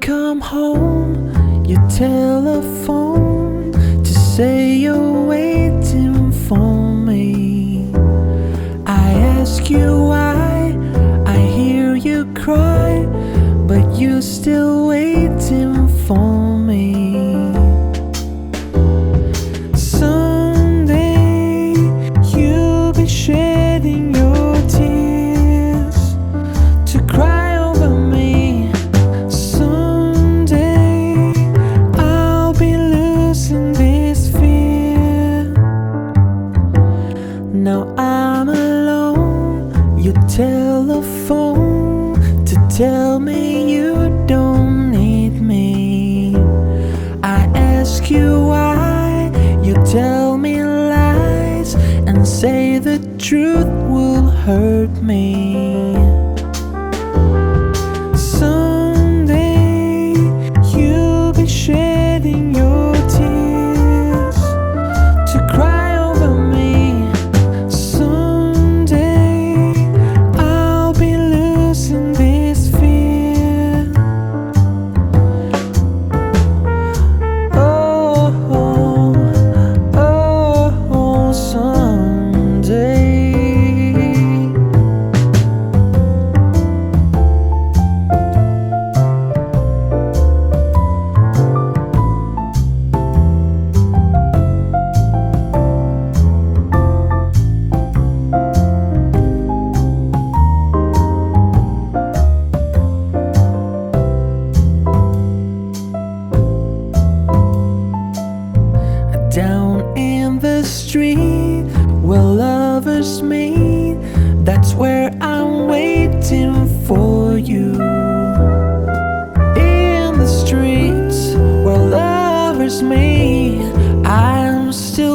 come home, you telephone to say you're waiting for me. I ask you why, I hear you cry, but you're still waiting for me. Now I'm alone. You telephone to tell me you don't need me. I ask you why. You tell me lies and say the truth will hurt me. Street where lovers meet, that's where I'm waiting for you. In the streets where lovers meet, I'm still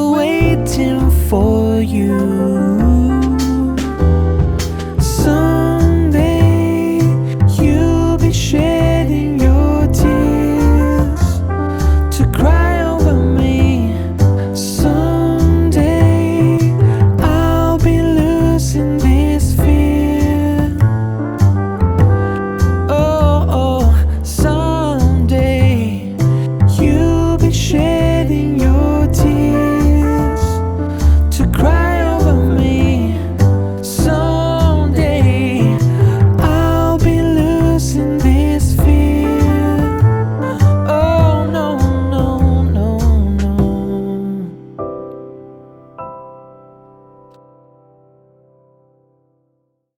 within.